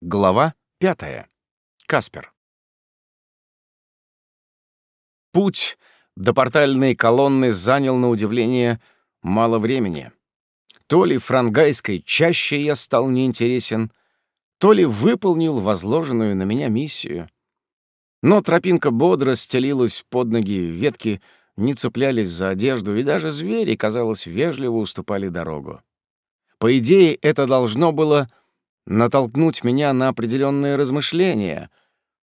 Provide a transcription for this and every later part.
Глава пятая. Каспер. Путь до портальной колонны занял, на удивление, мало времени. То ли франгайской чаще я стал неинтересен, то ли выполнил возложенную на меня миссию. Но тропинка бодро стелилась под ноги, ветки не цеплялись за одежду, и даже звери, казалось, вежливо уступали дорогу. По идее, это должно было натолкнуть меня на определенные размышления,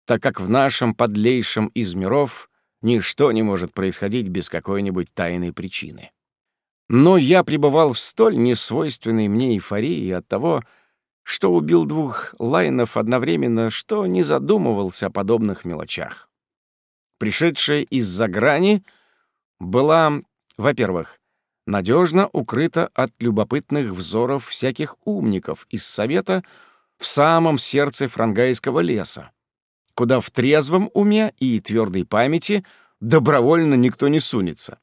так как в нашем подлейшем из миров ничто не может происходить без какой-нибудь тайной причины. Но я пребывал в столь несвойственной мне эйфории от того, что убил двух лайнов одновременно, что не задумывался о подобных мелочах. Пришедшая из-за грани была, во-первых, надежно укрыта от любопытных взоров всяких умников из Совета в самом сердце франгайского леса, куда в трезвом уме и твердой памяти добровольно никто не сунется.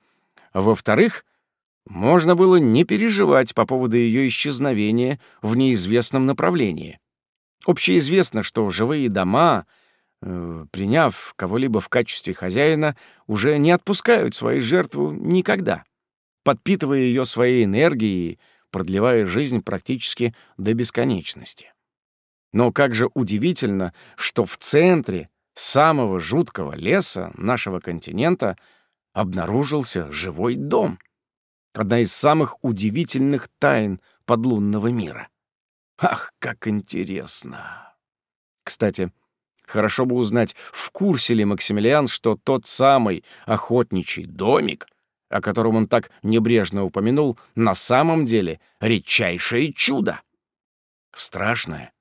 Во-вторых, можно было не переживать по поводу ее исчезновения в неизвестном направлении. Общеизвестно, что живые дома, э, приняв кого-либо в качестве хозяина, уже не отпускают свою жертву никогда подпитывая ее своей энергией, продлевая жизнь практически до бесконечности. Но как же удивительно, что в центре самого жуткого леса нашего континента обнаружился живой дом. Одна из самых удивительных тайн подлунного мира. Ах, как интересно! Кстати, хорошо бы узнать, в курсе ли Максимилиан, что тот самый охотничий домик — о котором он так небрежно упомянул, на самом деле редчайшее чудо. Страшное,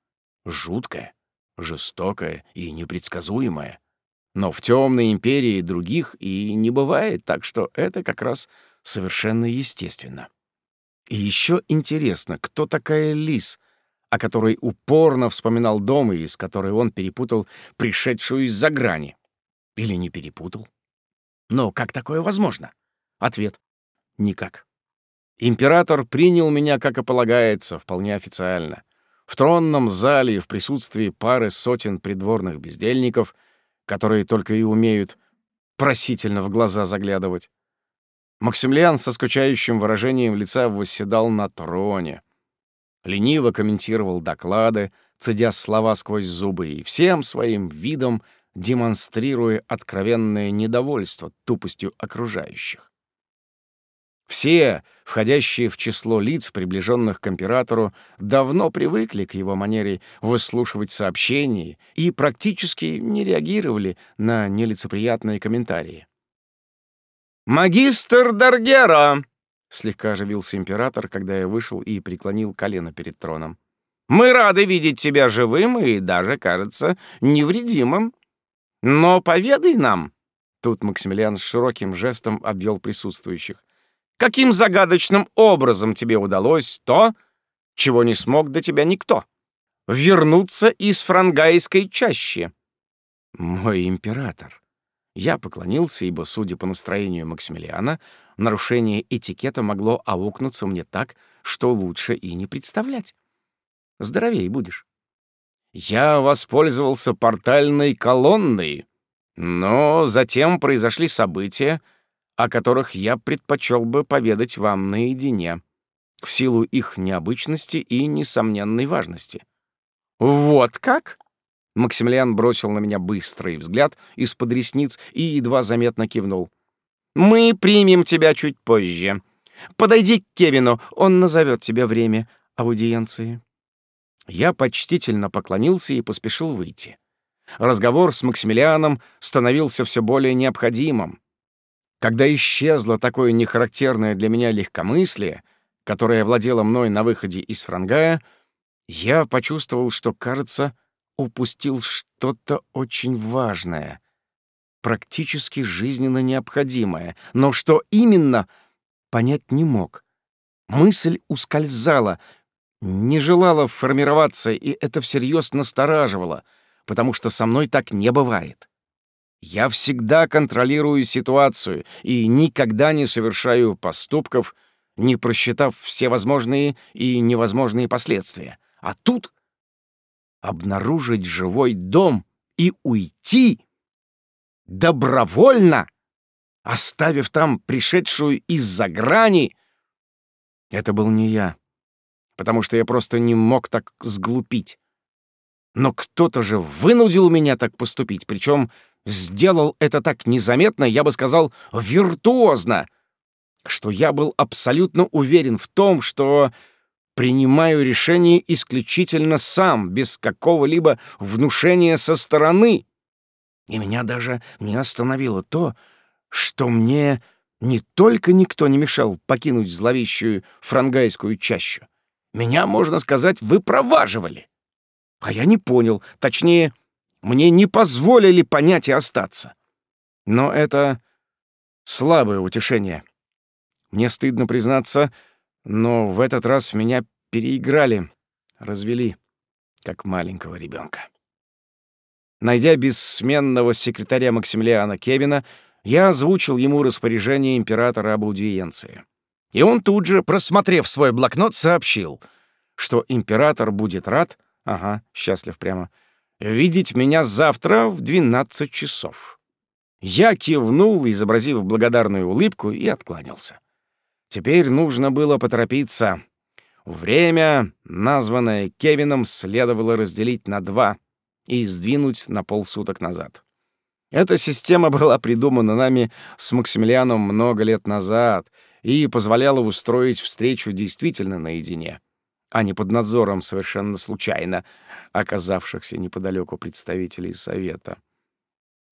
жуткое, жестокое и непредсказуемое. Но в темной империи других и не бывает, так что это как раз совершенно естественно. И еще интересно, кто такая Лис, о которой упорно вспоминал дом и с которой он перепутал пришедшую из-за грани. Или не перепутал? Но как такое возможно? Ответ — никак. Император принял меня, как и полагается, вполне официально. В тронном зале в присутствии пары сотен придворных бездельников, которые только и умеют просительно в глаза заглядывать. Максимилиан со скучающим выражением лица восседал на троне. Лениво комментировал доклады, цедя слова сквозь зубы и всем своим видом демонстрируя откровенное недовольство тупостью окружающих. Все, входящие в число лиц, приближенных к императору, давно привыкли к его манере выслушивать сообщения и практически не реагировали на нелицеприятные комментарии. «Магистр Даргера!» — слегка оживился император, когда я вышел и преклонил колено перед троном. «Мы рады видеть тебя живым и даже, кажется, невредимым. Но поведай нам...» Тут Максимилиан с широким жестом обвел присутствующих. Каким загадочным образом тебе удалось то, чего не смог до тебя никто? Вернуться из франгайской чащи. Мой император. Я поклонился, ибо, судя по настроению Максимилиана, нарушение этикета могло аукнуться мне так, что лучше и не представлять. Здоровей будешь. Я воспользовался портальной колонной, но затем произошли события, о которых я предпочел бы поведать вам наедине, в силу их необычности и несомненной важности. «Вот как?» Максимилиан бросил на меня быстрый взгляд из-под ресниц и едва заметно кивнул. «Мы примем тебя чуть позже. Подойди к Кевину, он назовет тебе время аудиенции». Я почтительно поклонился и поспешил выйти. Разговор с Максимилианом становился все более необходимым. Когда исчезло такое нехарактерное для меня легкомыслие, которое владело мной на выходе из франгая, я почувствовал, что, кажется, упустил что-то очень важное, практически жизненно необходимое, но что именно, понять не мог. Мысль ускользала, не желала формироваться, и это всерьез настораживало, потому что со мной так не бывает. Я всегда контролирую ситуацию и никогда не совершаю поступков, не просчитав все возможные и невозможные последствия. А тут обнаружить живой дом и уйти добровольно, оставив там пришедшую из-за грани. Это был не я, потому что я просто не мог так сглупить. Но кто-то же вынудил меня так поступить, причем сделал это так незаметно, я бы сказал, виртуозно, что я был абсолютно уверен в том, что принимаю решение исключительно сам, без какого-либо внушения со стороны. И меня даже не остановило то, что мне не только никто не мешал покинуть зловещую франгайскую чащу, меня, можно сказать, выпроваживали. А я не понял, точнее, мне не позволили понять и остаться. Но это слабое утешение. Мне стыдно признаться, но в этот раз меня переиграли, развели, как маленького ребенка. Найдя бессменного секретаря Максимилиана Кевина, я озвучил ему распоряжение императора об аудиенции. И он тут же, просмотрев свой блокнот, сообщил, что император будет рад, ага, счастлив прямо, видеть меня завтра в 12 часов. Я кивнул, изобразив благодарную улыбку, и откланялся. Теперь нужно было поторопиться. Время, названное Кевином, следовало разделить на два и сдвинуть на полсуток назад. Эта система была придумана нами с Максимилианом много лет назад и позволяла устроить встречу действительно наедине, а не под надзором совершенно случайно оказавшихся неподалеку представителей Совета.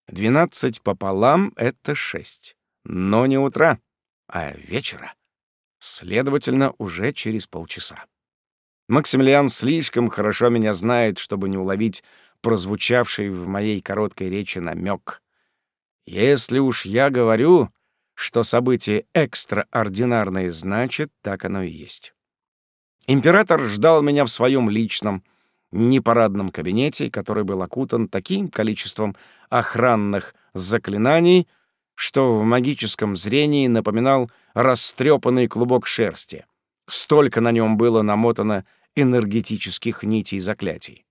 Двенадцать пополам — это шесть, но не утра, а вечера. Следовательно, уже через полчаса. Максимилиан слишком хорошо меня знает, чтобы не уловить прозвучавший в моей короткой речи намек. Если уж я говорю, что событие экстраординарное, значит, так оно и есть. Император ждал меня в своем личном, непарадном кабинете, который был окутан таким количеством охранных заклинаний, что в магическом зрении напоминал растрепанный клубок шерсти. Столько на нем было намотано энергетических нитей заклятий.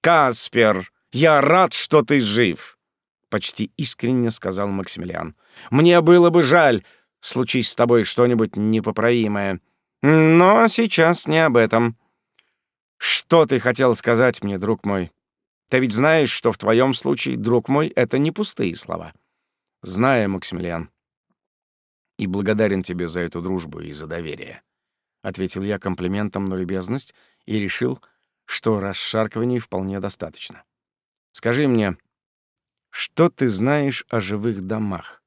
«Каспер, я рад, что ты жив!» — почти искренне сказал Максимилиан. «Мне было бы жаль, случись с тобой что-нибудь непоправимое. Но сейчас не об этом. Что ты хотел сказать мне, друг мой? Ты ведь знаешь, что в твоем случае, друг мой, это не пустые слова». «Знаю, Максимилиан. И благодарен тебе за эту дружбу и за доверие», — ответил я комплиментом на любезность и решил, что расшаркиваний вполне достаточно. Скажи мне, что ты знаешь о живых домах?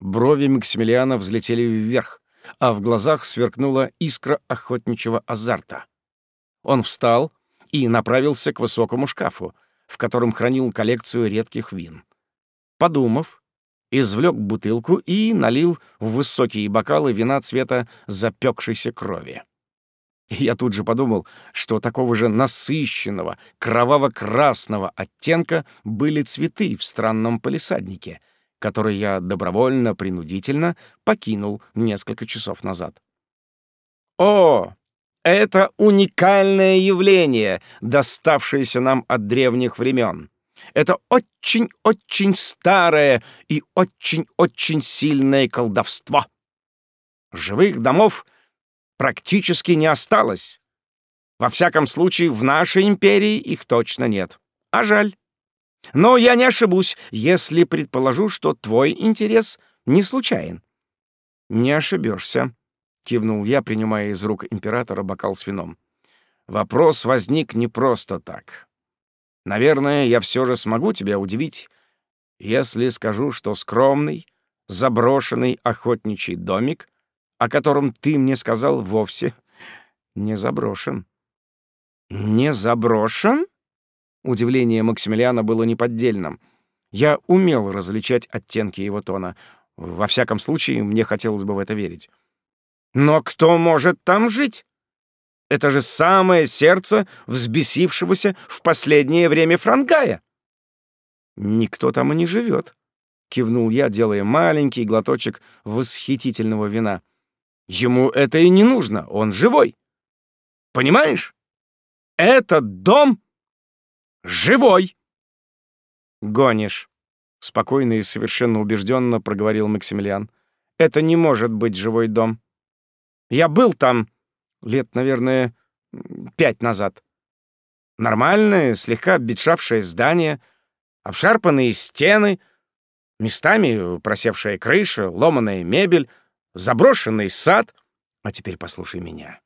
Брови Максимилиана взлетели вверх, а в глазах сверкнула искра охотничьего азарта. Он встал и направился к высокому шкафу, в котором хранил коллекцию редких вин. Подумав, извлек бутылку и налил в высокие бокалы вина цвета запекшейся крови. Я тут же подумал, что такого же насыщенного, кроваво-красного оттенка были цветы в странном палисаднике, который я добровольно-принудительно покинул несколько часов назад. О, это уникальное явление, доставшееся нам от древних времен. Это очень-очень старое и очень-очень сильное колдовство. Живых домов — практически не осталось. Во всяком случае, в нашей империи их точно нет. А жаль. Но я не ошибусь, если предположу, что твой интерес не случайен. Не ошибешься, кивнул я, принимая из рук императора бокал с вином. Вопрос возник не просто так. Наверное, я все же смогу тебя удивить, если скажу, что скромный, заброшенный охотничий домик о котором ты мне сказал, вовсе не заброшен». «Не заброшен?» Удивление Максимилиана было неподдельным. Я умел различать оттенки его тона. Во всяком случае, мне хотелось бы в это верить. «Но кто может там жить? Это же самое сердце взбесившегося в последнее время Франгая!» «Никто там и не живет», — кивнул я, делая маленький глоточек восхитительного вина. Ему это и не нужно, он живой. Понимаешь? этот дом живой!» «Гонишь!» — спокойно и совершенно убежденно проговорил Максимилиан. «Это не может быть живой дом. Я был там лет, наверное, пять назад. Нормальное, слегка обветшавшее здание, обшарпанные стены, местами просевшая крыша, ломаная мебель, заброшенный сад. А теперь послушай меня.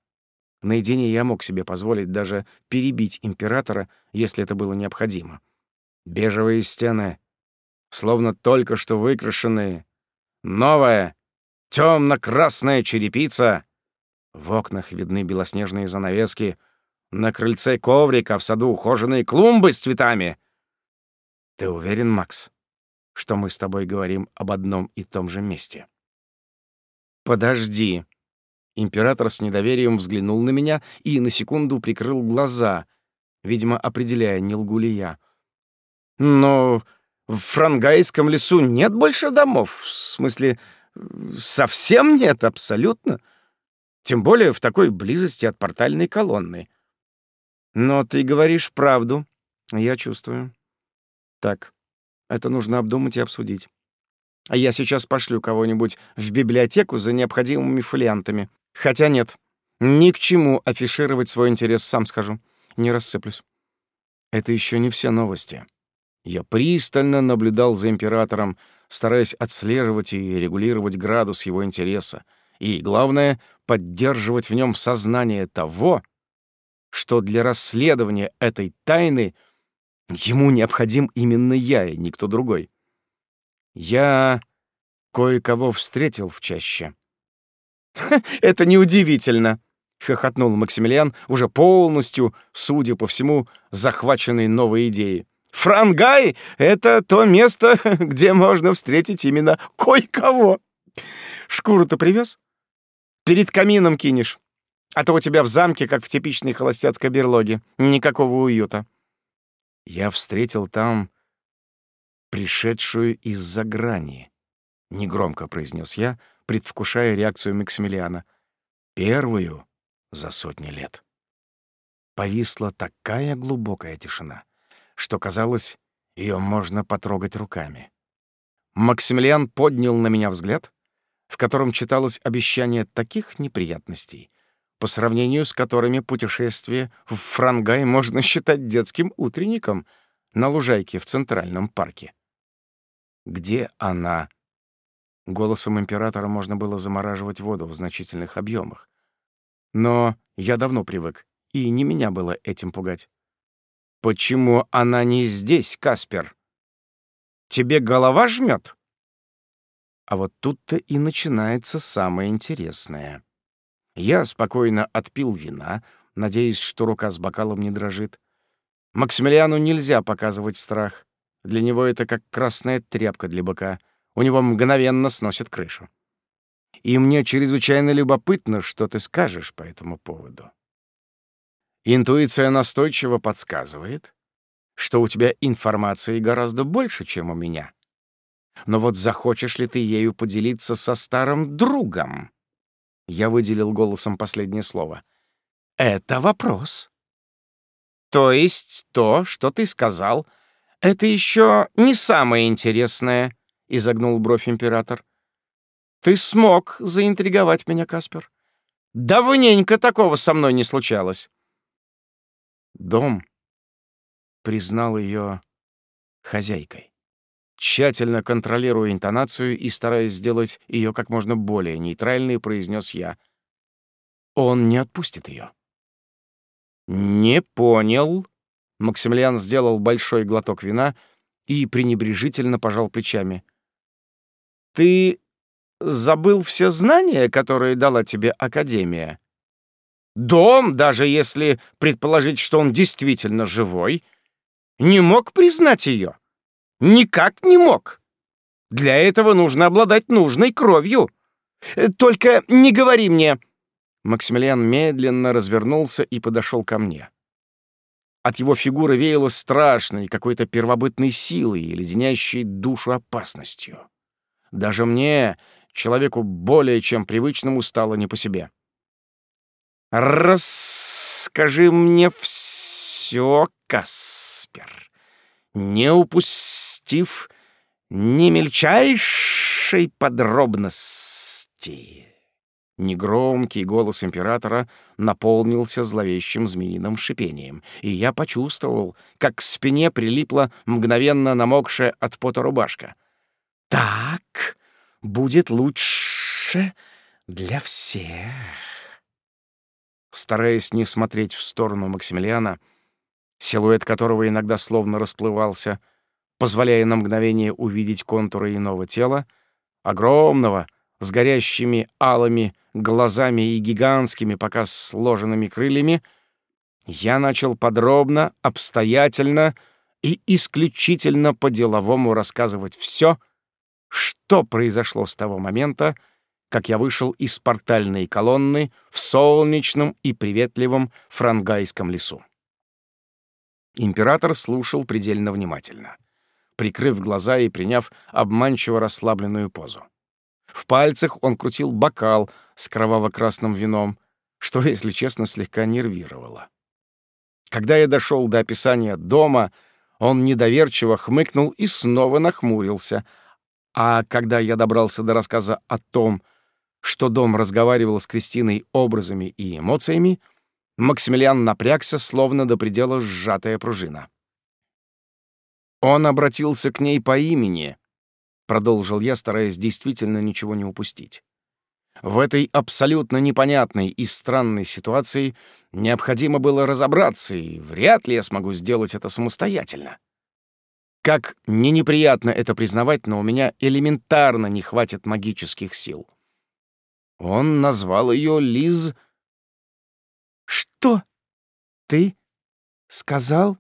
Наедине я мог себе позволить даже перебить императора, если это было необходимо. Бежевые стены, словно только что выкрашенные, новая, темно-красная черепица. В окнах видны белоснежные занавески, на крыльце коврик, а в саду ухоженные клумбы с цветами. Ты уверен, Макс, что мы с тобой говорим об одном и том же месте? Подожди. Император с недоверием взглянул на меня и на секунду прикрыл глаза, видимо, определяя, не лгу ли я. «Но в Франгайском лесу нет больше домов. В смысле, совсем нет, абсолютно. Тем более в такой близости от портальной колонны. Но ты говоришь правду, я чувствую. Так, это нужно обдумать и обсудить. А я сейчас пошлю кого-нибудь в библиотеку за необходимыми фолиантами. Хотя нет, ни к чему афишировать свой интерес, сам скажу. Не рассыплюсь. Это еще не все новости. Я пристально наблюдал за императором, стараясь отслеживать и регулировать градус его интереса, и, главное, поддерживать в нем сознание того, что для расследования этой тайны ему необходим именно я и никто другой. Я кое-кого встретил в чаще. «Это неудивительно», — хохотнул Максимилиан, уже полностью, судя по всему, захваченный новой идеей. «Франгай — это то место, где можно встретить именно кое-кого. Шкуру-то привез? Перед камином кинешь. А то у тебя в замке, как в типичной холостяцкой берлоге, никакого уюта». Я встретил там пришедшую из-за грани, — негромко произнес я, предвкушая реакцию Максимилиана. Первую за сотни лет. Повисла такая глубокая тишина, что, казалось, ее можно потрогать руками. Максимилиан поднял на меня взгляд, в котором читалось обещание таких неприятностей, по сравнению с которыми путешествие в Франгай можно считать детским утренником на лужайке в Центральном парке. Где она? Голосом императора можно было замораживать воду в значительных объемах. Но я давно привык, и не меня было этим пугать. «Почему она не здесь, Каспер? Тебе голова жмет?» А вот тут-то и начинается самое интересное. Я спокойно отпил вина, надеясь, что рука с бокалом не дрожит. Максимилиану нельзя показывать страх. Для него это как красная тряпка для быка. У него мгновенно сносит крышу. И мне чрезвычайно любопытно, что ты скажешь по этому поводу. Интуиция настойчиво подсказывает, что у тебя информации гораздо больше, чем у меня. Но вот захочешь ли ты ею поделиться со старым другом? Я выделил голосом последнее слово. Это вопрос. То есть то, что ты сказал — «Это еще не самое интересное», — изогнул бровь император. «Ты смог заинтриговать меня, Каспер. Давненько такого со мной не случалось». Дом признал ее хозяйкой, тщательно контролируя интонацию и стараясь сделать ее как можно более нейтральной, произнес я. «Он не отпустит ее». «Не понял», Максимилиан сделал большой глоток вина и пренебрежительно пожал плечами. «Ты забыл все знания, которые дала тебе Академия? Дом, даже если предположить, что он действительно живой, не мог признать ее. Никак не мог. Для этого нужно обладать нужной кровью. Только не говори мне...» Максимилиан медленно развернулся и подошел ко мне. От его фигуры веяло страшной, какой-то первобытной силой и леденящей душу опасностью. Даже мне, человеку более чем привычному, стало не по себе. «Расскажи мне все, Каспер, не упустив ни мельчайшей подробности». Негромкий голос императора наполнился зловещим змеиным шипением, и я почувствовал, как к спине прилипла мгновенно намокшая от пота рубашка. «Так будет лучше для всех». Стараясь не смотреть в сторону Максимилиана, силуэт которого иногда словно расплывался, позволяя на мгновение увидеть контуры иного тела, огромного, с горящими алыми глазами и гигантскими, пока сложенными крыльями, я начал подробно, обстоятельно и исключительно по-деловому рассказывать все, что произошло с того момента, как я вышел из портальной колонны в солнечном и приветливом франгайском лесу. Император слушал предельно внимательно, прикрыв глаза и приняв обманчиво расслабленную позу. В пальцах он крутил бокал с кроваво-красным вином, что, если честно, слегка нервировало. Когда я дошел до описания дома, он недоверчиво хмыкнул и снова нахмурился. А когда я добрался до рассказа о том, что дом разговаривал с Кристиной образами и эмоциями, Максимилиан напрягся, словно до предела сжатая пружина. Он обратился к ней по имени, продолжил я, стараясь действительно ничего не упустить. В этой абсолютно непонятной и странной ситуации необходимо было разобраться, и вряд ли я смогу сделать это самостоятельно. Как не неприятно это признавать, но у меня элементарно не хватит магических сил. Он назвал ее Лиз... «Что? Ты сказал?»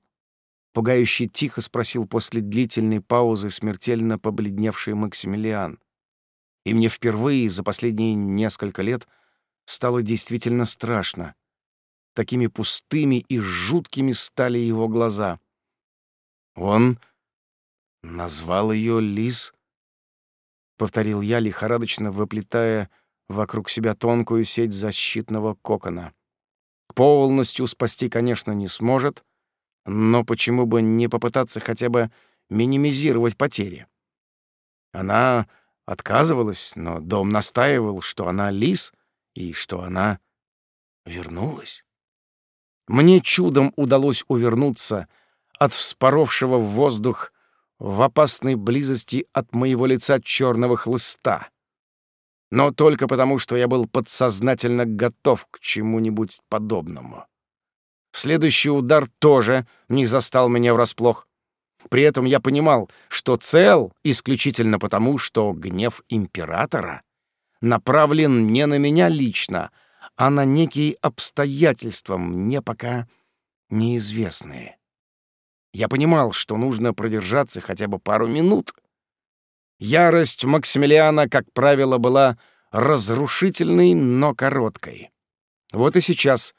Пугающе тихо спросил после длительной паузы смертельно побледневший Максимилиан. И мне впервые за последние несколько лет стало действительно страшно. Такими пустыми и жуткими стали его глаза. Он назвал ее Лиз, повторил я, лихорадочно выплетая вокруг себя тонкую сеть защитного кокона. Полностью спасти, конечно, не сможет, но почему бы не попытаться хотя бы минимизировать потери? Она отказывалась, но дом настаивал, что она лис и что она вернулась. Мне чудом удалось увернуться от вспоровшего в воздух в опасной близости от моего лица черного хлыста. Но только потому, что я был подсознательно готов к чему-нибудь подобному. Следующий удар тоже не застал меня врасплох. При этом я понимал, что цел исключительно потому, что гнев императора направлен не на меня лично, а на некие обстоятельства, мне пока неизвестные. Я понимал, что нужно продержаться хотя бы пару минут. Ярость Максимилиана, как правило, была разрушительной, но короткой. Вот и сейчас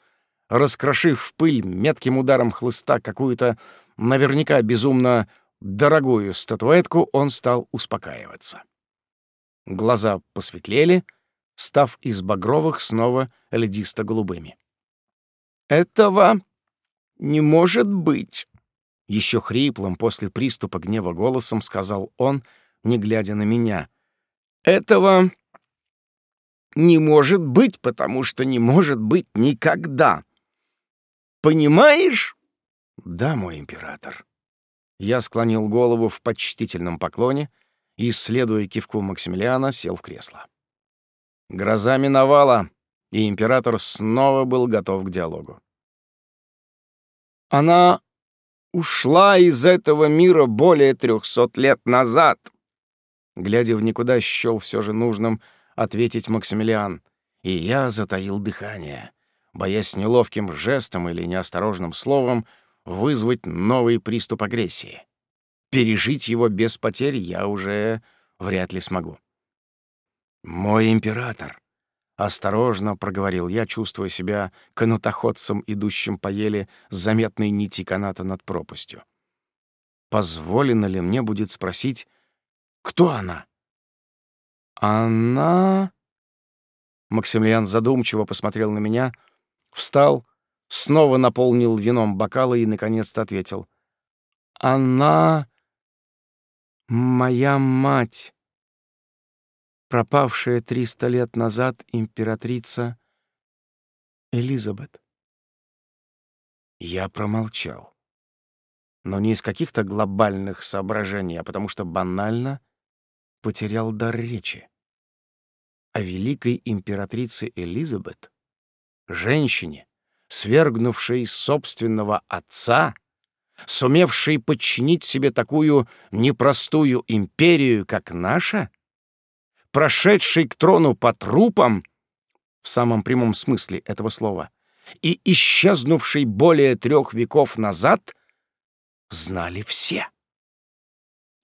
раскрошив в пыль метким ударом хлыста какую-то наверняка безумно дорогую статуэтку, он стал успокаиваться. Глаза посветлели, став из багровых снова ледисто-голубыми. «Этого не может быть!» Еще хриплым после приступа гнева голосом сказал он, не глядя на меня. «Этого не может быть, потому что не может быть никогда!» Понимаешь?» «Да, мой император». Я склонил голову в почтительном поклоне и, следуя кивку Максимилиана, сел в кресло. Гроза миновала, и император снова был готов к диалогу. «Она ушла из этого мира более трехсот лет назад», глядя в никуда, счел все же нужным ответить Максимилиан, и я затаил дыхание боясь неловким жестом или неосторожным словом вызвать новый приступ агрессии. Пережить его без потерь я уже вряд ли смогу. «Мой император», — осторожно проговорил я, чувствуя себя канатоходцем, идущим по еле заметной нити каната над пропастью. «Позволено ли мне будет спросить, кто она?» «Она...» Максимилиан задумчиво посмотрел на меня — Встал, снова наполнил вином бокалы и, наконец-то, ответил. «Она моя мать, пропавшая триста лет назад императрица Элизабет». Я промолчал. Но не из каких-то глобальных соображений, а потому что банально потерял дар речи. О великой императрице Элизабет, женщине, свергнувшей собственного отца, сумевшей подчинить себе такую непростую империю, как наша, прошедшей к трону по трупам, в самом прямом смысле этого слова, и исчезнувшей более трех веков назад, знали все.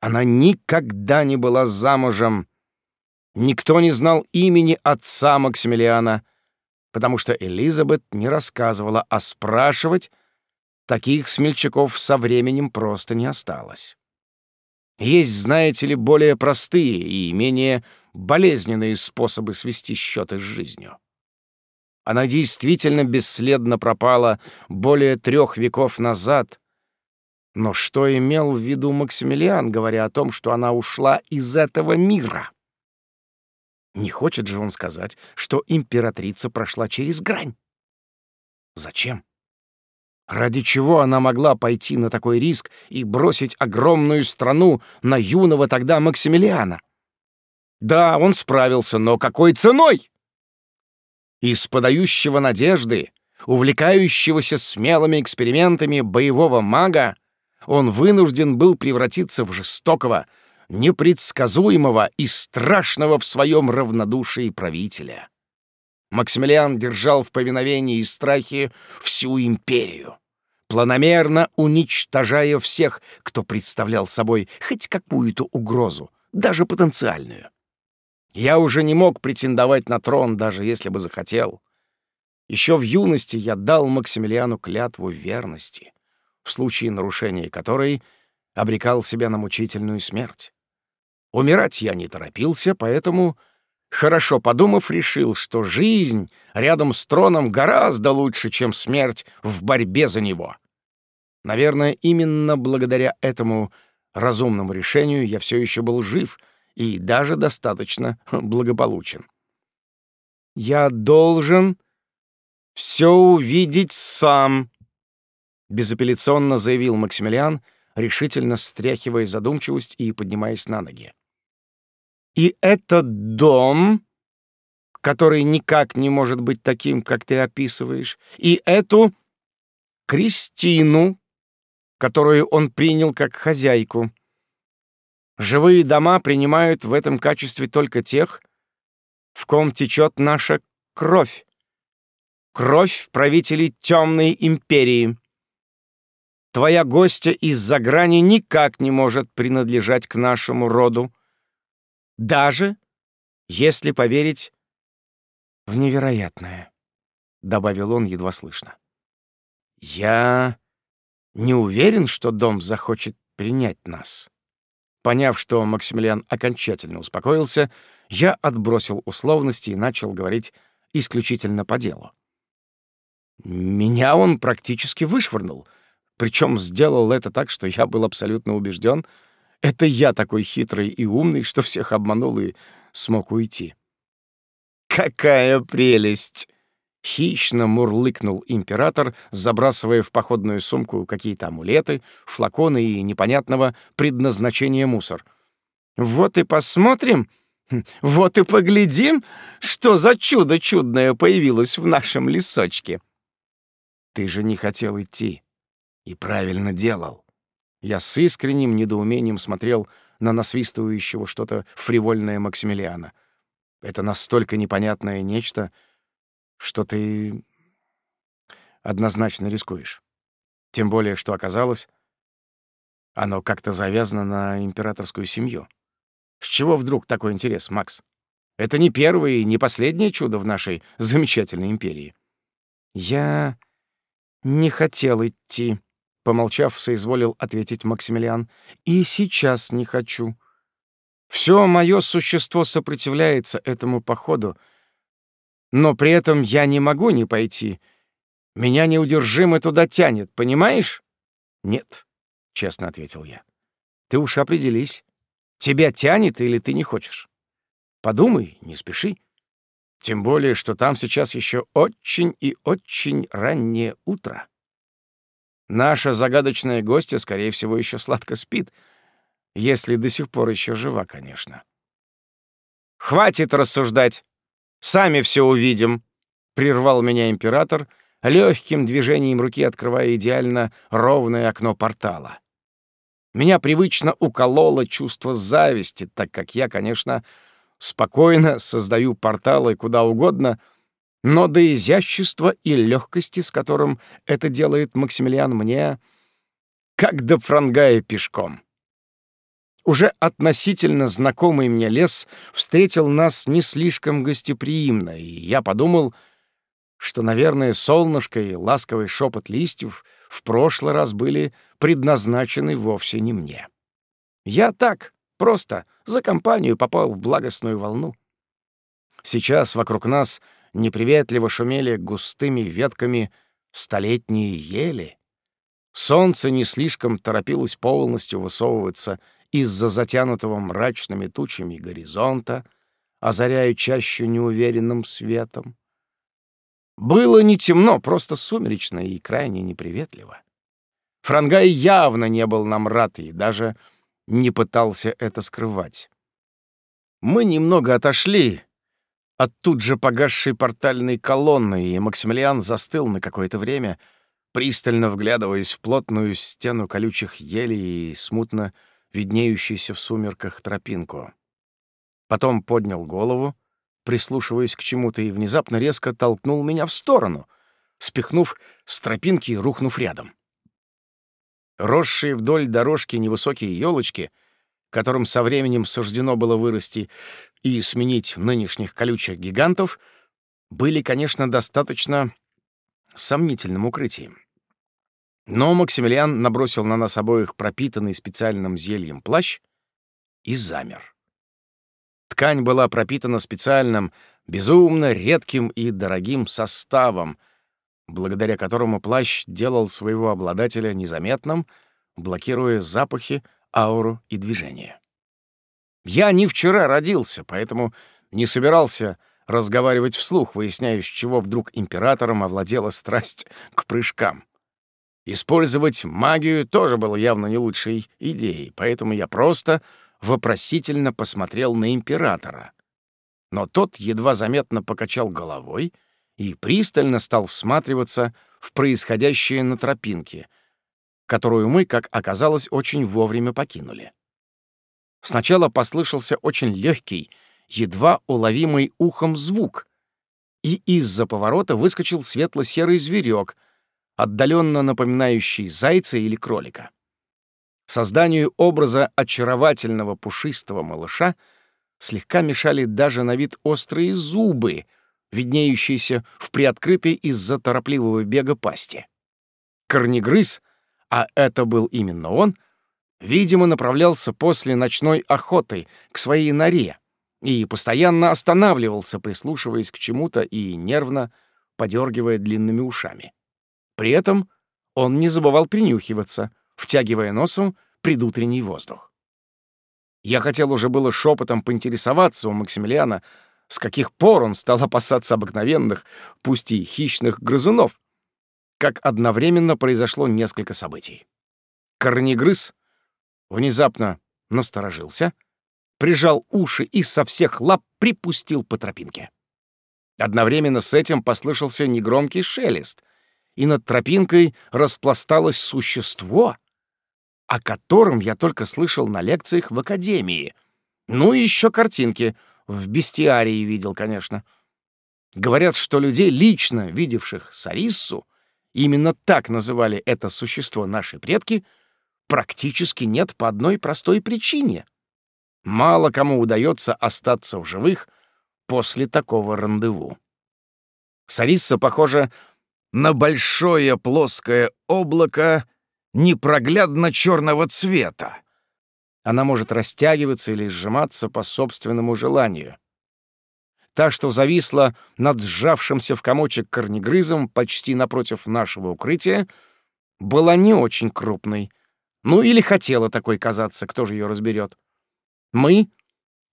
Она никогда не была замужем. Никто не знал имени отца Максимилиана, потому что Элизабет не рассказывала, а спрашивать таких смельчаков со временем просто не осталось. Есть, знаете ли, более простые и менее болезненные способы свести счеты с жизнью. Она действительно бесследно пропала более трех веков назад. Но что имел в виду Максимилиан, говоря о том, что она ушла из этого мира? Не хочет же он сказать, что императрица прошла через грань? Зачем? Ради чего она могла пойти на такой риск и бросить огромную страну на юного тогда Максимилиана? Да, он справился, но какой ценой? Из подающего надежды, увлекающегося смелыми экспериментами боевого мага, он вынужден был превратиться в жестокого, непредсказуемого и страшного в своем равнодушии правителя. Максимилиан держал в повиновении и страхе всю империю, планомерно уничтожая всех, кто представлял собой хоть какую-то угрозу, даже потенциальную. Я уже не мог претендовать на трон, даже если бы захотел. Еще в юности я дал Максимилиану клятву верности, в случае нарушения которой обрекал себя на мучительную смерть. Умирать я не торопился, поэтому, хорошо подумав, решил, что жизнь рядом с троном гораздо лучше, чем смерть в борьбе за него. Наверное, именно благодаря этому разумному решению я все еще был жив — и даже достаточно благополучен. «Я должен все увидеть сам», — безапелляционно заявил Максимилиан, решительно стряхивая задумчивость и поднимаясь на ноги. «И этот дом, который никак не может быть таким, как ты описываешь, и эту Кристину, которую он принял как хозяйку, Живые дома принимают в этом качестве только тех, в ком течет наша кровь. Кровь правителей темной империи. Твоя гостья из-за грани никак не может принадлежать к нашему роду, даже если поверить в невероятное, — добавил он едва слышно. Я не уверен, что дом захочет принять нас. Поняв, что Максимилиан окончательно успокоился, я отбросил условности и начал говорить исключительно по делу. Меня он практически вышвырнул, причем сделал это так, что я был абсолютно убежден, это я такой хитрый и умный, что всех обманул и смог уйти. «Какая прелесть!» Хищно мурлыкнул император, забрасывая в походную сумку какие-то амулеты, флаконы и непонятного предназначения мусор. «Вот и посмотрим, вот и поглядим, что за чудо чудное появилось в нашем лесочке». «Ты же не хотел идти. И правильно делал». Я с искренним недоумением смотрел на насвистывающего что-то фривольное Максимилиана. Это настолько непонятное нечто — что ты однозначно рискуешь. Тем более, что оказалось, оно как-то завязано на императорскую семью. С чего вдруг такой интерес, Макс? Это не первое и не последнее чудо в нашей замечательной империи. Я не хотел идти, помолчав, соизволил ответить Максимилиан. И сейчас не хочу. Все мое существо сопротивляется этому походу, но при этом я не могу не пойти. Меня неудержимо туда тянет, понимаешь? Нет, честно ответил я. Ты уж определись. Тебя тянет или ты не хочешь? Подумай, не спеши. Тем более, что там сейчас еще очень и очень раннее утро. Наша загадочная гостья, скорее всего, еще сладко спит, если до сих пор еще жива, конечно. «Хватит рассуждать! Сами все увидим!» — прервал меня император, легким движением руки открывая идеально ровное окно портала. Меня привычно укололо чувство зависти, так как я, конечно, спокойно создаю порталы куда угодно — но до изящества и легкости, с которым это делает Максимилиан, мне как до франгая пешком. Уже относительно знакомый мне лес встретил нас не слишком гостеприимно, и я подумал, что, наверное, солнышко и ласковый шепот листьев в прошлый раз были предназначены вовсе не мне. Я так, просто, за компанию попал в благостную волну. Сейчас вокруг нас — неприветливо шумели густыми ветками столетние ели. Солнце не слишком торопилось полностью высовываться из-за затянутого мрачными тучами горизонта, озаряя чаще неуверенным светом. Было не темно, просто сумеречно и крайне неприветливо. Франгай явно не был нам рад и даже не пытался это скрывать. Мы немного отошли, от тут же погасшей портальной колонны, и Максимилиан застыл на какое-то время, пристально вглядываясь в плотную стену колючих елей и смутно виднеющуюся в сумерках тропинку. Потом поднял голову, прислушиваясь к чему-то, и внезапно резко толкнул меня в сторону, спихнув с тропинки и рухнув рядом. Росшие вдоль дорожки невысокие елочки, которым со временем суждено было вырасти, и сменить нынешних колючих гигантов были, конечно, достаточно сомнительным укрытием. Но Максимилиан набросил на нас обоих пропитанный специальным зельем плащ и замер. Ткань была пропитана специальным, безумно редким и дорогим составом, благодаря которому плащ делал своего обладателя незаметным, блокируя запахи, ауру и движение. Я не вчера родился, поэтому не собирался разговаривать вслух, выясняя, с чего вдруг императором овладела страсть к прыжкам. Использовать магию тоже было явно не лучшей идеей, поэтому я просто вопросительно посмотрел на императора. Но тот едва заметно покачал головой и пристально стал всматриваться в происходящее на тропинке, которую мы, как оказалось, очень вовремя покинули. Сначала послышался очень легкий, едва уловимый ухом звук, и из-за поворота выскочил светло-серый зверек, отдаленно напоминающий зайца или кролика. Созданию образа очаровательного пушистого малыша слегка мешали даже на вид острые зубы, виднеющиеся в приоткрытой из-за торопливого бега пасти. Корнегрыз, а это был именно он — видимо, направлялся после ночной охоты к своей норе и постоянно останавливался, прислушиваясь к чему-то и нервно подергивая длинными ушами. При этом он не забывал принюхиваться, втягивая носом предутренний воздух. Я хотел уже было шепотом поинтересоваться у Максимилиана, с каких пор он стал опасаться обыкновенных, пусть и хищных грызунов, как одновременно произошло несколько событий. Корнегрыз внезапно насторожился, прижал уши и со всех лап припустил по тропинке. Одновременно с этим послышался негромкий шелест, и над тропинкой распласталось существо, о котором я только слышал на лекциях в академии. Ну и еще картинки, в бестиарии видел, конечно. Говорят, что людей, лично видевших Сариссу, именно так называли это существо наши предки — практически нет по одной простой причине. Мало кому удается остаться в живых после такого рандеву. Сарисса похожа на большое плоское облако непроглядно черного цвета. Она может растягиваться или сжиматься по собственному желанию. та, что зависла над сжавшимся в комочек корнегрызом почти напротив нашего укрытия, была не очень крупной. Ну или хотела такой казаться, кто же ее разберет. Мы,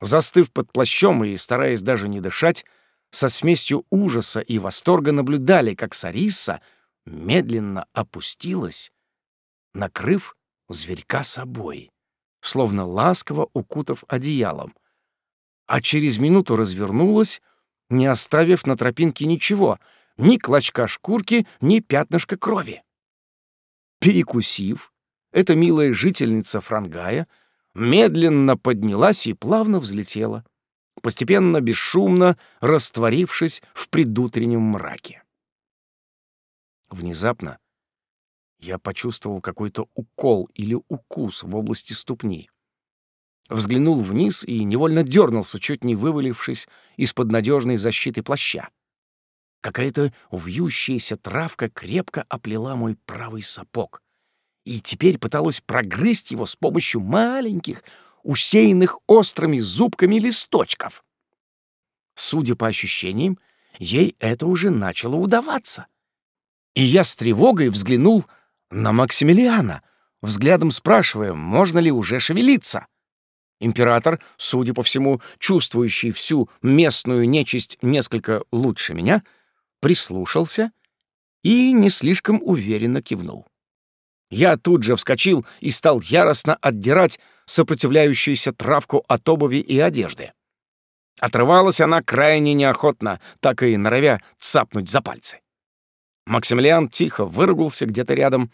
застыв под плащом и стараясь даже не дышать, со смесью ужаса и восторга наблюдали, как Сариса медленно опустилась, накрыв зверька собой, словно ласково укутав одеялом, а через минуту развернулась, не оставив на тропинке ничего, ни клочка шкурки, ни пятнышка крови. Перекусив, эта милая жительница Франгая медленно поднялась и плавно взлетела, постепенно бесшумно растворившись в предутреннем мраке. Внезапно я почувствовал какой-то укол или укус в области ступни. Взглянул вниз и невольно дернулся, чуть не вывалившись из-под надежной защиты плаща. Какая-то вьющаяся травка крепко оплела мой правый сапог и теперь пыталась прогрызть его с помощью маленьких, усеянных острыми зубками листочков. Судя по ощущениям, ей это уже начало удаваться. И я с тревогой взглянул на Максимилиана, взглядом спрашивая, можно ли уже шевелиться. Император, судя по всему, чувствующий всю местную нечисть несколько лучше меня, прислушался и не слишком уверенно кивнул. Я тут же вскочил и стал яростно отдирать сопротивляющуюся травку от обуви и одежды. Отрывалась она крайне неохотно, так и норовя цапнуть за пальцы. Максимилиан тихо выругался где-то рядом.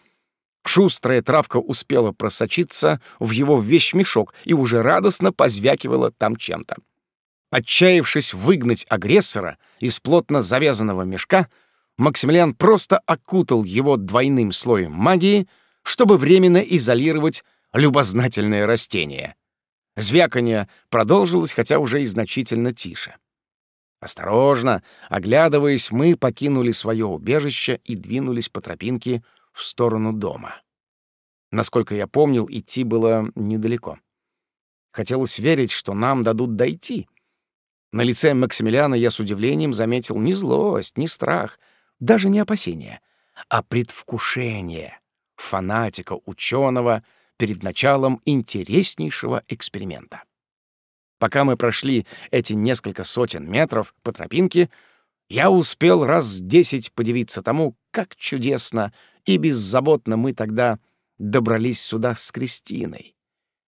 Шустрая травка успела просочиться в его вещмешок и уже радостно позвякивала там чем-то. Отчаявшись выгнать агрессора из плотно завязанного мешка, Максимилиан просто окутал его двойным слоем магии, чтобы временно изолировать любознательное растение. Звяканье продолжилось, хотя уже и значительно тише. Осторожно, оглядываясь, мы покинули свое убежище и двинулись по тропинке в сторону дома. Насколько я помнил, идти было недалеко. Хотелось верить, что нам дадут дойти. На лице Максимилиана я с удивлением заметил не злость, не страх, даже не опасение, а предвкушение фанатика ученого перед началом интереснейшего эксперимента. Пока мы прошли эти несколько сотен метров по тропинке, я успел раз десять подивиться тому, как чудесно и беззаботно мы тогда добрались сюда с Кристиной.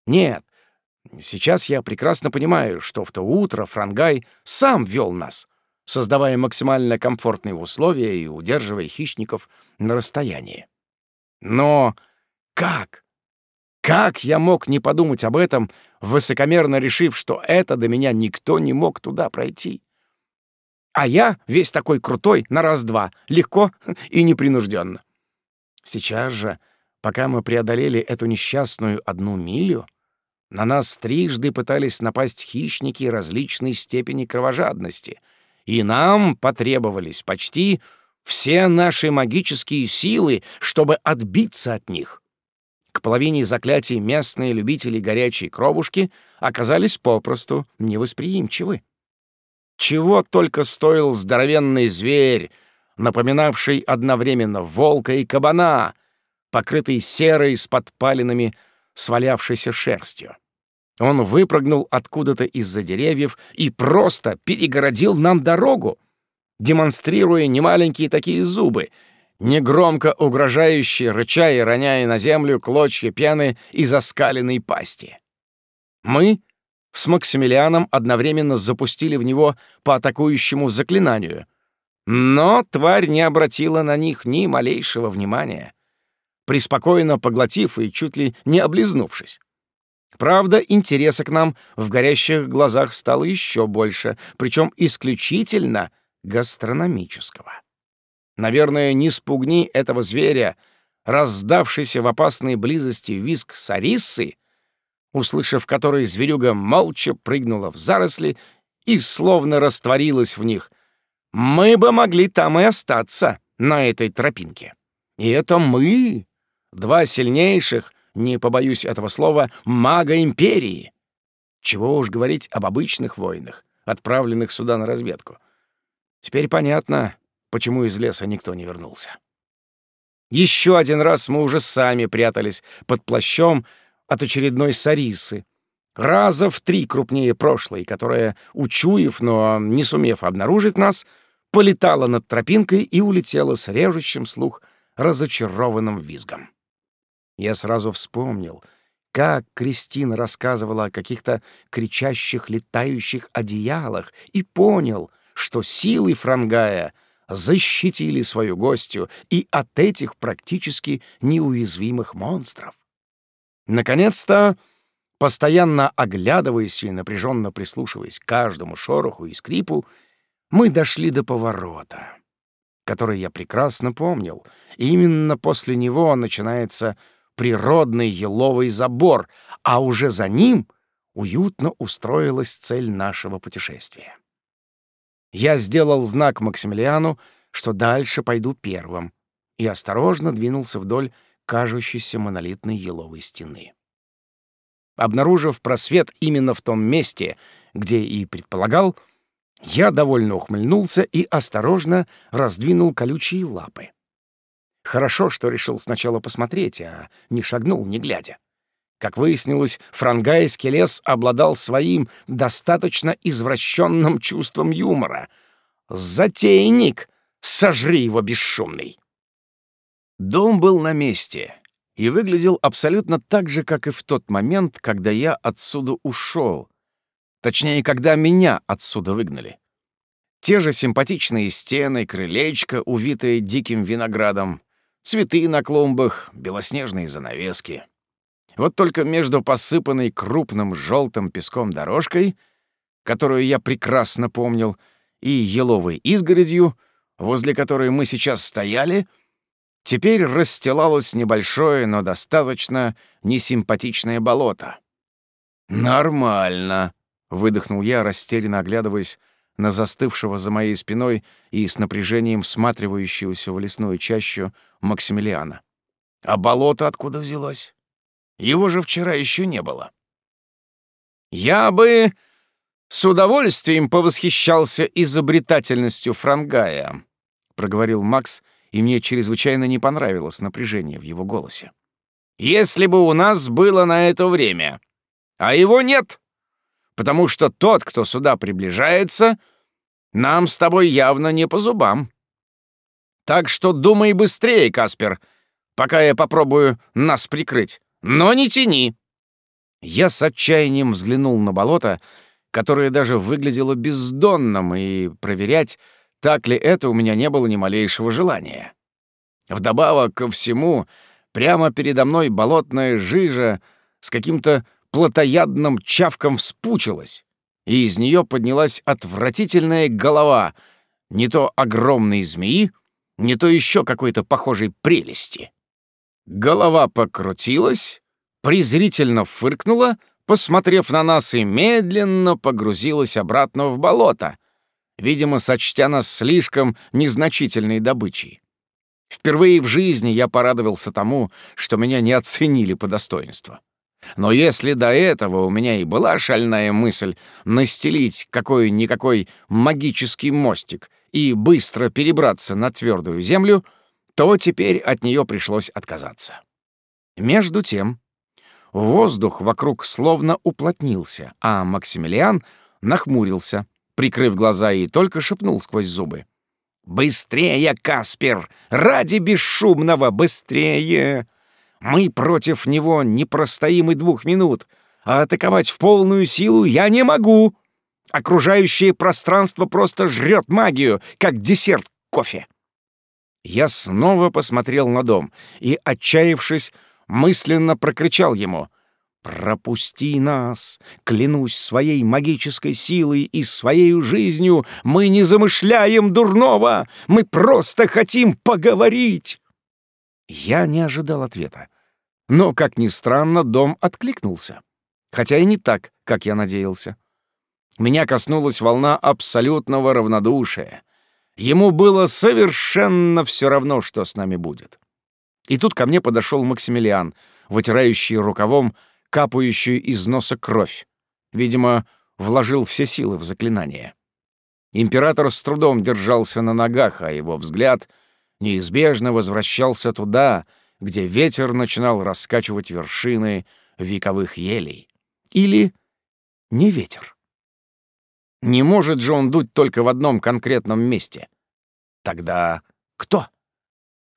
Нет, сейчас я прекрасно понимаю, что в то утро Франгай сам вел нас, создавая максимально комфортные условия и удерживая хищников на расстоянии. Но как? Как я мог не подумать об этом, высокомерно решив, что это до меня никто не мог туда пройти? А я весь такой крутой на раз-два, легко и непринужденно. Сейчас же, пока мы преодолели эту несчастную одну милю, на нас трижды пытались напасть хищники различной степени кровожадности, и нам потребовались почти все наши магические силы, чтобы отбиться от них. К половине заклятий местные любители горячей кровушки оказались попросту невосприимчивы. Чего только стоил здоровенный зверь, напоминавший одновременно волка и кабана, покрытый серой с подпалинами свалявшейся шерстью. Он выпрыгнул откуда-то из-за деревьев и просто перегородил нам дорогу, демонстрируя немаленькие такие зубы, негромко угрожающие, рыча и роняя на землю клочья пены из оскаленной пасти. Мы с Максимилианом одновременно запустили в него по атакующему заклинанию, но тварь не обратила на них ни малейшего внимания, преспокойно поглотив и чуть ли не облизнувшись. Правда, интереса к нам в горящих глазах стало еще больше, причем исключительно гастрономического. Наверное, не спугни этого зверя, раздавшийся в опасной близости виск сариссы, услышав который зверюга молча прыгнула в заросли и словно растворилась в них, мы бы могли там и остаться, на этой тропинке. И это мы, два сильнейших, не побоюсь этого слова, мага империи. Чего уж говорить об обычных войнах, отправленных сюда на разведку. Теперь понятно, почему из леса никто не вернулся. Еще один раз мы уже сами прятались под плащом от очередной сарисы, раза в три крупнее прошлой, которая, учуяв, но не сумев обнаружить нас, полетала над тропинкой и улетела с режущим слух разочарованным визгом. Я сразу вспомнил, как Кристина рассказывала о каких-то кричащих летающих одеялах, и понял, что силы Франгая защитили свою гостью и от этих практически неуязвимых монстров. Наконец-то, постоянно оглядываясь и напряженно прислушиваясь к каждому шороху и скрипу, мы дошли до поворота, который я прекрасно помнил, и именно после него начинается природный еловый забор, а уже за ним уютно устроилась цель нашего путешествия. Я сделал знак Максимилиану, что дальше пойду первым, и осторожно двинулся вдоль кажущейся монолитной еловой стены. Обнаружив просвет именно в том месте, где и предполагал, я довольно ухмыльнулся и осторожно раздвинул колючие лапы. Хорошо, что решил сначала посмотреть, а не шагнул, не глядя. Как выяснилось, франгайский лес обладал своим достаточно извращенным чувством юмора. «Затейник! Сожри его, бесшумный!» Дом был на месте и выглядел абсолютно так же, как и в тот момент, когда я отсюда ушел. Точнее, когда меня отсюда выгнали. Те же симпатичные стены, крылечко, увитые диким виноградом, цветы на клумбах, белоснежные занавески. Вот только между посыпанной крупным желтым песком дорожкой, которую я прекрасно помнил, и еловой изгородью, возле которой мы сейчас стояли, теперь расстилалось небольшое, но достаточно несимпатичное болото. «Нормально», — выдохнул я, растерянно оглядываясь на застывшего за моей спиной и с напряжением всматривающегося в лесную чащу Максимилиана. «А болото откуда взялось?» Его же вчера еще не было. Я бы с удовольствием повосхищался изобретательностью Франгая, проговорил Макс, и мне чрезвычайно не понравилось напряжение в его голосе. Если бы у нас было на это время, а его нет, потому что тот, кто сюда приближается, нам с тобой явно не по зубам. Так что думай быстрее, Каспер, пока я попробую нас прикрыть но не тяни!» Я с отчаянием взглянул на болото, которое даже выглядело бездонным, и проверять, так ли это у меня не было ни малейшего желания. Вдобавок ко всему, прямо передо мной болотная жижа с каким-то плотоядным чавком вспучилась, и из нее поднялась отвратительная голова не то огромной змеи, не то еще какой-то похожей прелести. Голова покрутилась, презрительно фыркнула, посмотрев на нас, и медленно погрузилась обратно в болото, видимо, сочтя нас слишком незначительной добычей. Впервые в жизни я порадовался тому, что меня не оценили по достоинству. Но если до этого у меня и была шальная мысль настелить какой-никакой магический мостик и быстро перебраться на твердую землю — то теперь от нее пришлось отказаться. Между тем, воздух вокруг словно уплотнился, а Максимилиан нахмурился, прикрыв глаза и только шепнул сквозь зубы. «Быстрее, Каспер! Ради бесшумного, быстрее! Мы против него не простоим и двух минут, а атаковать в полную силу я не могу! Окружающее пространство просто жрет магию, как десерт кофе!» Я снова посмотрел на дом и, отчаявшись, мысленно прокричал ему «Пропусти нас! Клянусь своей магической силой и своей жизнью, мы не замышляем дурного! Мы просто хотим поговорить!» Я не ожидал ответа. Но, как ни странно, дом откликнулся. Хотя и не так, как я надеялся. Меня коснулась волна абсолютного равнодушия. Ему было совершенно все равно, что с нами будет. И тут ко мне подошел Максимилиан, вытирающий рукавом капающую из носа кровь. Видимо, вложил все силы в заклинание. Император с трудом держался на ногах, а его взгляд неизбежно возвращался туда, где ветер начинал раскачивать вершины вековых елей. Или не ветер. Не может же он дуть только в одном конкретном месте. Тогда кто?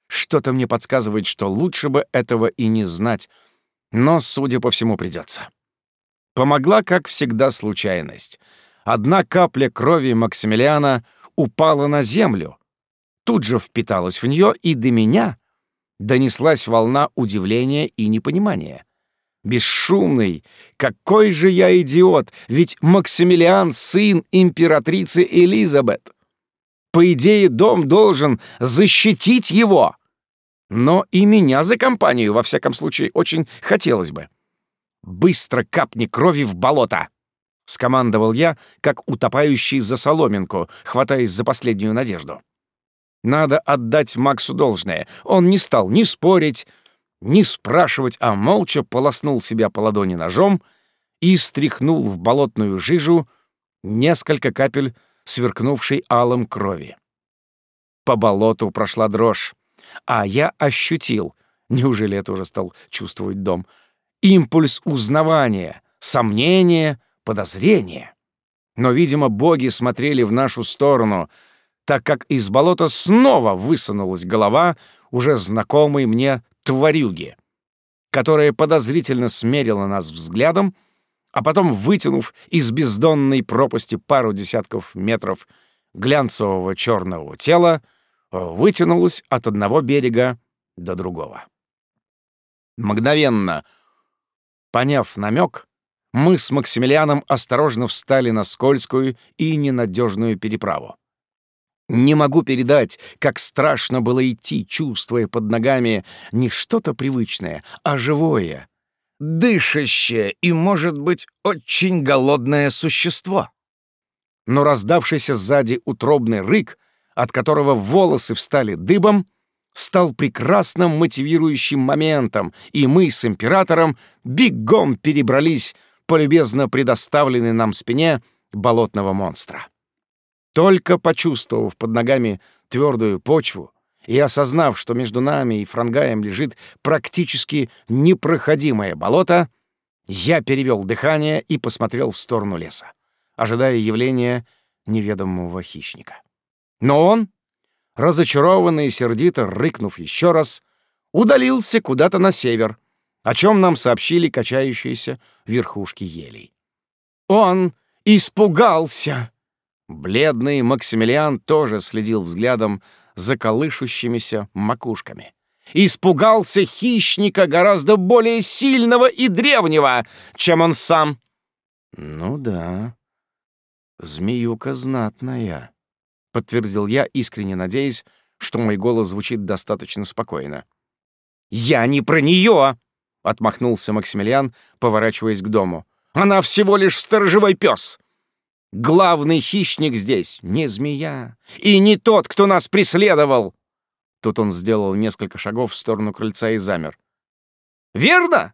Что-то мне подсказывает, что лучше бы этого и не знать, но, судя по всему, придется. Помогла, как всегда, случайность. Одна капля крови Максимилиана упала на землю, тут же впиталась в нее, и до меня донеслась волна удивления и непонимания. Бесшумный, какой же я идиот, ведь Максимилиан — сын императрицы Элизабет. По идее, дом должен защитить его. Но и меня за компанию, во всяком случае, очень хотелось бы. «Быстро капни крови в болото!» — скомандовал я, как утопающий за соломинку, хватаясь за последнюю надежду. Надо отдать Максу должное. Он не стал ни спорить, ни спрашивать, а молча полоснул себя по ладони ножом и стряхнул в болотную жижу несколько капель сверкнувшей алым крови. По болоту прошла дрожь, а я ощутил, неужели это уже стал чувствовать дом — импульс узнавания, сомнения, подозрения. Но, видимо, боги смотрели в нашу сторону, так как из болота снова высунулась голова уже знакомой мне тварюги, которая подозрительно смерила нас взглядом, а потом, вытянув из бездонной пропасти пару десятков метров глянцевого черного тела, вытянулась от одного берега до другого. Мгновенно — Поняв намек, мы с Максимилианом осторожно встали на скользкую и ненадежную переправу. Не могу передать, как страшно было идти, чувствуя под ногами не что-то привычное, а живое, дышащее и, может быть, очень голодное существо. Но раздавшийся сзади утробный рык, от которого волосы встали дыбом, стал прекрасным мотивирующим моментом, и мы с императором бегом перебрались по любезно предоставленной нам спине болотного монстра. Только почувствовав под ногами твердую почву и осознав, что между нами и франгаем лежит практически непроходимое болото, я перевел дыхание и посмотрел в сторону леса, ожидая явления неведомого хищника. Но он разочарованно и сердито рыкнув еще раз, удалился куда-то на север, о чем нам сообщили качающиеся верхушки елей. Он испугался! Бледный Максимилиан тоже следил взглядом за колышущимися макушками. Испугался хищника гораздо более сильного и древнего, чем он сам. Ну да, змеюка знатная. — подтвердил я, искренне надеясь, что мой голос звучит достаточно спокойно. «Я не про нее!» — отмахнулся Максимилиан, поворачиваясь к дому. «Она всего лишь сторожевой пес! Главный хищник здесь не змея и не тот, кто нас преследовал!» Тут он сделал несколько шагов в сторону крыльца и замер. «Верно?»